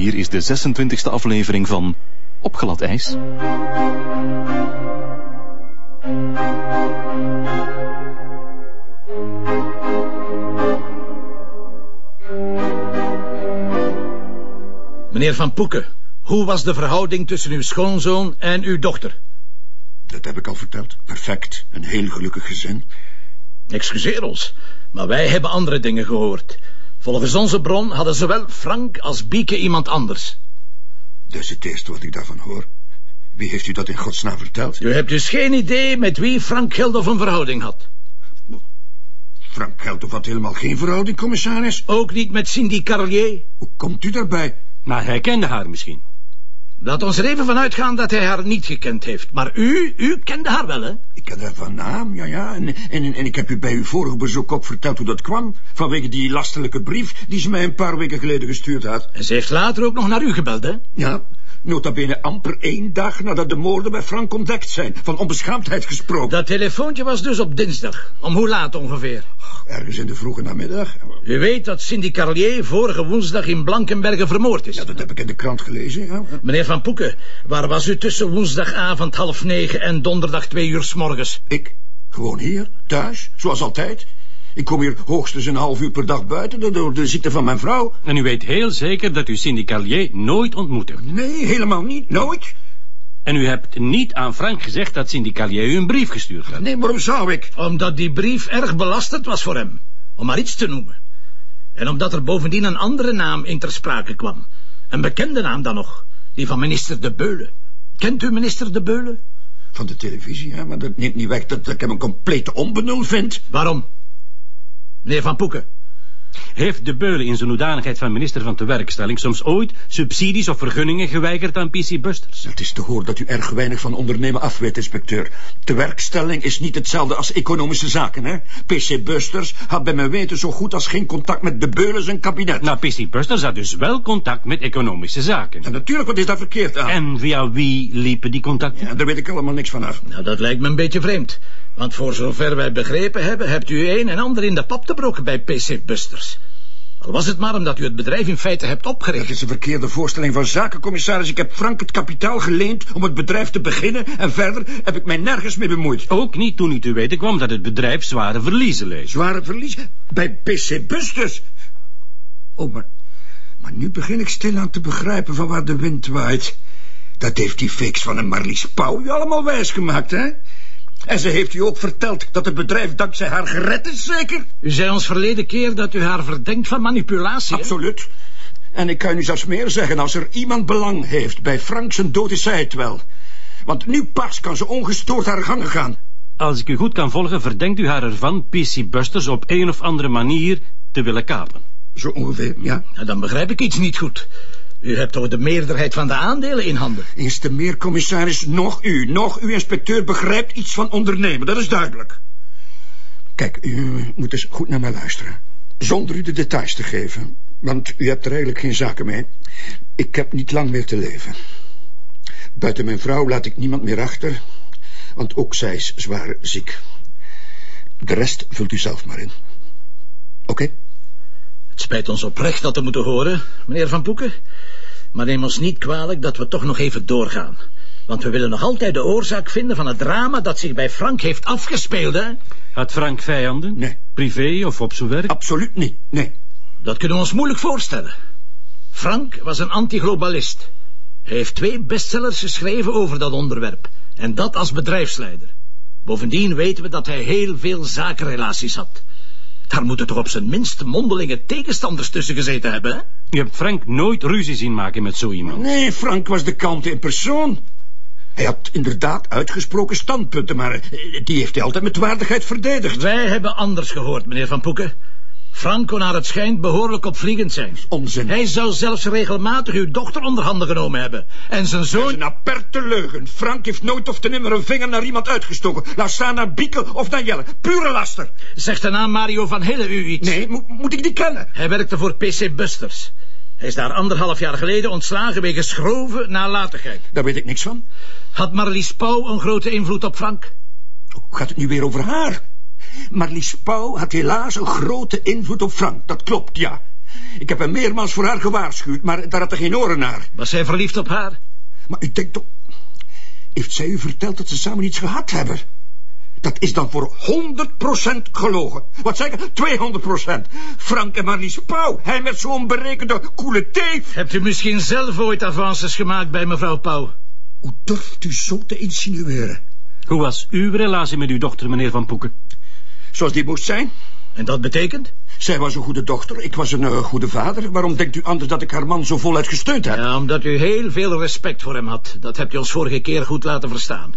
Hier is de 26e aflevering van Op glad ijs. Meneer Van Poeken, hoe was de verhouding tussen uw schoonzoon en uw dochter? Dat heb ik al verteld. Perfect. Een heel gelukkig gezin. Excuseer ons, maar wij hebben andere dingen gehoord. Volgens onze bron hadden zowel Frank als Bieke iemand anders. Dat is het eerste wat ik daarvan hoor. Wie heeft u dat in godsnaam verteld? U hebt dus geen idee met wie Frank Geldof een verhouding had. Frank Geldof had helemaal geen verhouding, commissaris. Ook niet met Cindy Carlier. Hoe komt u daarbij? Maar hij kende haar misschien. Laat ons er even van uitgaan dat hij haar niet gekend heeft. Maar u, u kende haar wel, hè? Ik ken haar van naam, ja, ja. En, en, en ik heb u bij uw vorige bezoek ook verteld hoe dat kwam. Vanwege die lastelijke brief die ze mij een paar weken geleden gestuurd had. En ze heeft later ook nog naar u gebeld, hè? Ja, nota bene amper één dag nadat de moorden bij Frank ontdekt zijn. Van onbeschaamdheid gesproken. Dat telefoontje was dus op dinsdag. Om hoe laat ongeveer? Ergens in de vroege namiddag. U weet dat Cindy Carlier vorige woensdag in Blankenbergen vermoord is. Ja, dat heb ik in de krant gelezen, ja. Meneer Van Poeken, waar was u tussen woensdagavond half negen en donderdag twee uur s morgens? Ik? Gewoon hier, thuis, zoals altijd. Ik kom hier hoogstens een half uur per dag buiten door de ziekte van mijn vrouw. En u weet heel zeker dat u Cindy Carlier nooit ontmoet hebt. Nee, helemaal niet, nooit. En u hebt niet aan Frank gezegd dat Cindy Carlier u een brief gestuurd had. Nee, waarom zou ik? Omdat die brief erg belastend was voor hem. Om maar iets te noemen. En omdat er bovendien een andere naam in ter sprake kwam. Een bekende naam dan nog. Die van minister De Beulen. Kent u minister De Beulen? Van de televisie, hè, maar dat neemt niet weg dat ik hem een complete onbenul vind. Waarom? Meneer Van Poeken. Heeft de Beulen in zijn hoedanigheid van minister van tewerkstelling soms ooit subsidies of vergunningen geweigerd aan PC Busters? Het is te horen dat u erg weinig van ondernemen afweet, inspecteur. Tewerkstelling is niet hetzelfde als economische zaken, hè? PC Busters had bij mijn weten zo goed als geen contact met de Beulen zijn kabinet. Nou, PC Busters had dus wel contact met economische zaken. En natuurlijk, wat is daar verkeerd aan? En via wie liepen die contacten? Ja, daar weet ik allemaal niks van af. Nou, dat lijkt me een beetje vreemd. Want voor zover wij begrepen hebben, hebt u een en ander in de pap te brokken bij PC Busters. Al was het maar omdat u het bedrijf in feite hebt opgericht. Dat is een verkeerde voorstelling van zaken, commissaris. Ik heb Frank het kapitaal geleend om het bedrijf te beginnen... en verder heb ik mij nergens mee bemoeid. Ook niet toen u te weten kwam dat het bedrijf zware verliezen leed. Zware verliezen? Bij PC Busters? Oh, maar, maar nu begin ik stilaan te begrijpen van waar de wind waait. Dat heeft die fix van een Marlies Pauw u allemaal wijsgemaakt, hè? En ze heeft u ook verteld dat het bedrijf dankzij haar gered is, zeker? U zei ons verleden keer dat u haar verdenkt van manipulatie. hè? Absoluut. En ik kan u zelfs meer zeggen, als er iemand belang heeft bij Frank zijn dood is zij het wel. Want nu pas kan ze ongestoord haar gangen gaan. Als ik u goed kan volgen, verdenkt u haar ervan PC Busters op een of andere manier te willen kapen. Zo ongeveer, ja. Nou, dan begrijp ik iets niet goed. U hebt toch de meerderheid van de aandelen in handen? Eens te meer, commissaris, nog u, nog uw inspecteur begrijpt iets van ondernemen, dat is duidelijk. Kijk, u moet eens goed naar mij luisteren. Zonder u de details te geven, want u hebt er eigenlijk geen zaken mee. Ik heb niet lang meer te leven. Buiten mijn vrouw laat ik niemand meer achter, want ook zij is zwaar ziek. De rest vult u zelf maar in. Oké? Het spijt ons oprecht dat te moeten horen, meneer Van Poeken. Maar neem ons niet kwalijk dat we toch nog even doorgaan. Want we willen nog altijd de oorzaak vinden van het drama dat zich bij Frank heeft afgespeeld, hè? Had Frank vijanden? Nee. Privé of op zijn werk? Absoluut niet, nee. Dat kunnen we ons moeilijk voorstellen. Frank was een antiglobalist. Hij heeft twee bestsellers geschreven over dat onderwerp. En dat als bedrijfsleider. Bovendien weten we dat hij heel veel zakenrelaties had. Daar moeten toch op zijn minst mondelinge tegenstanders tussen gezeten hebben, hè? Je hebt Frank nooit ruzie zien maken met zo iemand. Nee, Frank was de kalmte in persoon. Hij had inderdaad uitgesproken standpunten, maar eh, die heeft hij altijd met waardigheid verdedigd. Wij hebben anders gehoord, meneer Van Poeken. Frank kon naar het schijnt behoorlijk opvliegend zijn. Onzin. Hij zou zelfs regelmatig uw dochter onder handen genomen hebben. En zijn Dat is zoon... een aperte leugen. Frank heeft nooit of te nimmer een vinger naar iemand uitgestoken. Laat staan naar Biekel of naar Jelle. Pure laster. Zegt de naam Mario van Hille u iets? Nee, mo- moet ik die kennen? Hij werkte voor PC Busters. Hij is daar anderhalf jaar geleden ontslagen wegens grove nalatigheid. Daar weet ik niks van. Had Marlies Pauw een grote invloed op Frank? Hoe gaat het nu weer over haar? Marlies Pauw had helaas een grote invloed op Frank, dat klopt, ja. Ik heb hem meermaals voor haar gewaarschuwd, maar daar had er geen oren naar. Was hij verliefd op haar? Maar u denkt toch... Heeft zij u verteld dat ze samen iets gehad hebben? Dat is dan voor 100% gelogen. Wat zeg ik? 200%. Frank en Marlies Pauw. Hij met zo'n berekende koele teef. Hebt u misschien zelf ooit avances gemaakt bij mevrouw Pauw? Hoe durft u zo te insinueren? Hoe was uw relatie met uw dochter, meneer Van Poeken? Zoals die moest zijn. En dat betekent? Zij was een goede dochter, ik was een uh, goede vader. Waarom denkt u anders dat ik haar man zo voluit gesteund heb? Ja, omdat u heel veel respect voor hem had. Dat hebt u ons vorige keer goed laten verstaan.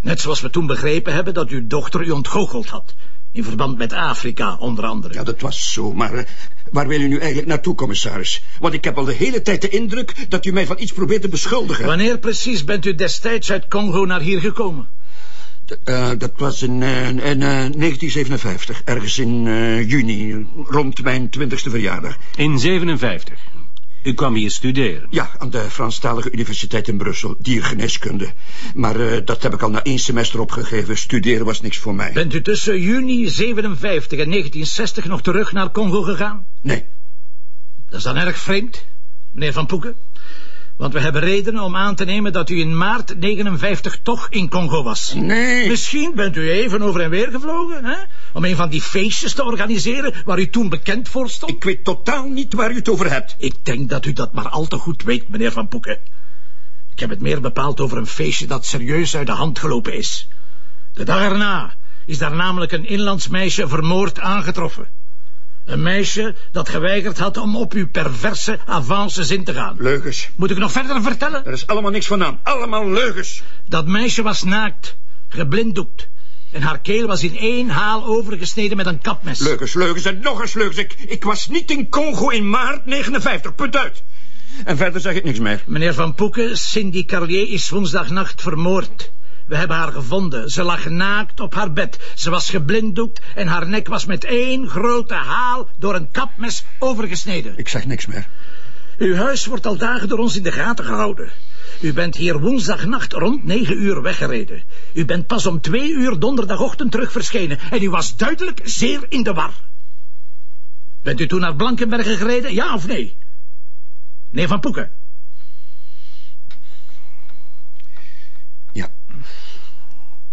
Net zoals we toen begrepen hebben dat uw dochter u ontgoocheld had. In verband met Afrika, onder andere. Ja, dat was zo, maar uh, waar wil u nu eigenlijk naartoe, commissaris? Want ik heb al de hele tijd de indruk dat u mij van iets probeert te beschuldigen. Wanneer precies bent u destijds uit Congo naar hier gekomen? Uh, dat was in, uh, in uh, 1957, ergens in juni, rond mijn twintigste verjaardag. In 57? U kwam hier studeren? Ja, aan de Franstalige Universiteit in Brussel, diergeneeskunde. Maar dat heb ik al na één semester opgegeven. Studeren was niks voor mij. Bent u tussen juni 57 en 1960 nog terug naar Congo gegaan? Nee. Dat is dan erg vreemd, meneer Van Poeken. Want we hebben redenen om aan te nemen dat u in maart 59 toch in Congo was. Nee. Misschien bent u even over en weer gevlogen, hè? Om een van die feestjes te organiseren waar u toen bekend voor stond. Ik weet totaal niet waar u het over hebt. Ik denk dat u dat maar al te goed weet, meneer Van Poeken. Ik heb het meer bepaald over een feestje dat serieus uit de hand gelopen is. De dag erna is daar namelijk een inlands meisje vermoord aangetroffen. Een meisje dat geweigerd had om op uw perverse avances in te gaan. Leugens. Moet ik nog verder vertellen? Er is allemaal niks van aan. Allemaal leugens. Dat meisje was naakt, geblinddoekt. En haar keel was in één haal overgesneden met een kapmes. Leugens, leugens en nog eens leugens. Ik, ik was niet in Congo in maart 59. Punt uit. En verder zeg ik niks meer. Meneer Van Poeken, Cindy Carlier is woensdagnacht vermoord. We hebben haar gevonden. Ze lag naakt op haar bed. Ze was geblinddoekt en haar nek was met één grote haal door een kapmes overgesneden. Ik zeg niks meer. Uw huis wordt al dagen door ons in de gaten gehouden. U bent hier woensdagnacht rond negen uur weggereden. U bent pas om twee uur donderdagochtend terug verschenen en u was duidelijk zeer in de war. Bent u toen naar Blankenbergen gereden, ja of nee? Nee, Van Poeken.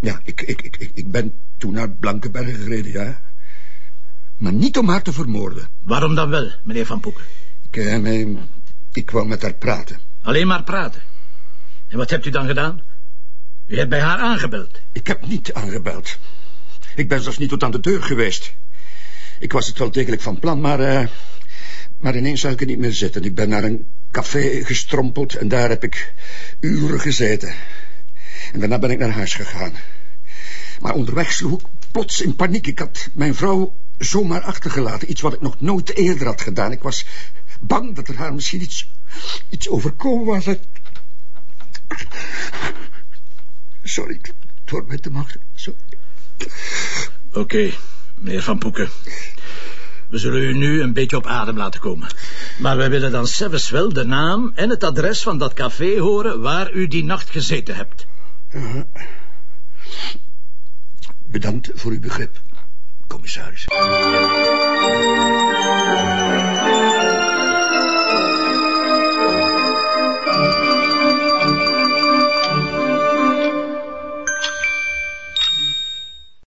Ja, ik, ik, ik, ik ben toen naar Blankenbergen gereden, ja. Maar niet om haar te vermoorden. Waarom dan wel, meneer Van Poeken? Ik, eh, ik wou met haar praten. Alleen maar praten? En wat hebt u dan gedaan? U hebt bij haar aangebeld. Ik heb niet aangebeld. Ik ben zelfs niet tot aan de deur geweest. Ik was het wel degelijk van plan, maar... Uh, maar ineens zou ik er niet meer zitten. Ik ben naar een café gestrompeld en daar heb ik uren gezeten. En daarna ben ik naar huis gegaan. Maar onderweg sloeg ik plots in paniek. Ik had mijn vrouw zomaar achtergelaten. Iets wat ik nog nooit eerder had gedaan. Ik was bang dat er haar misschien iets, iets overkomen was. Sorry, het wordt mij te machtig. Oké, okay, meneer Van Poeken. We zullen u nu een beetje op adem laten komen. Maar wij willen dan zelfs wel de naam en het adres van dat café horen waar u die nacht gezeten hebt. Eh, bedankt voor uw begrip, commissaris.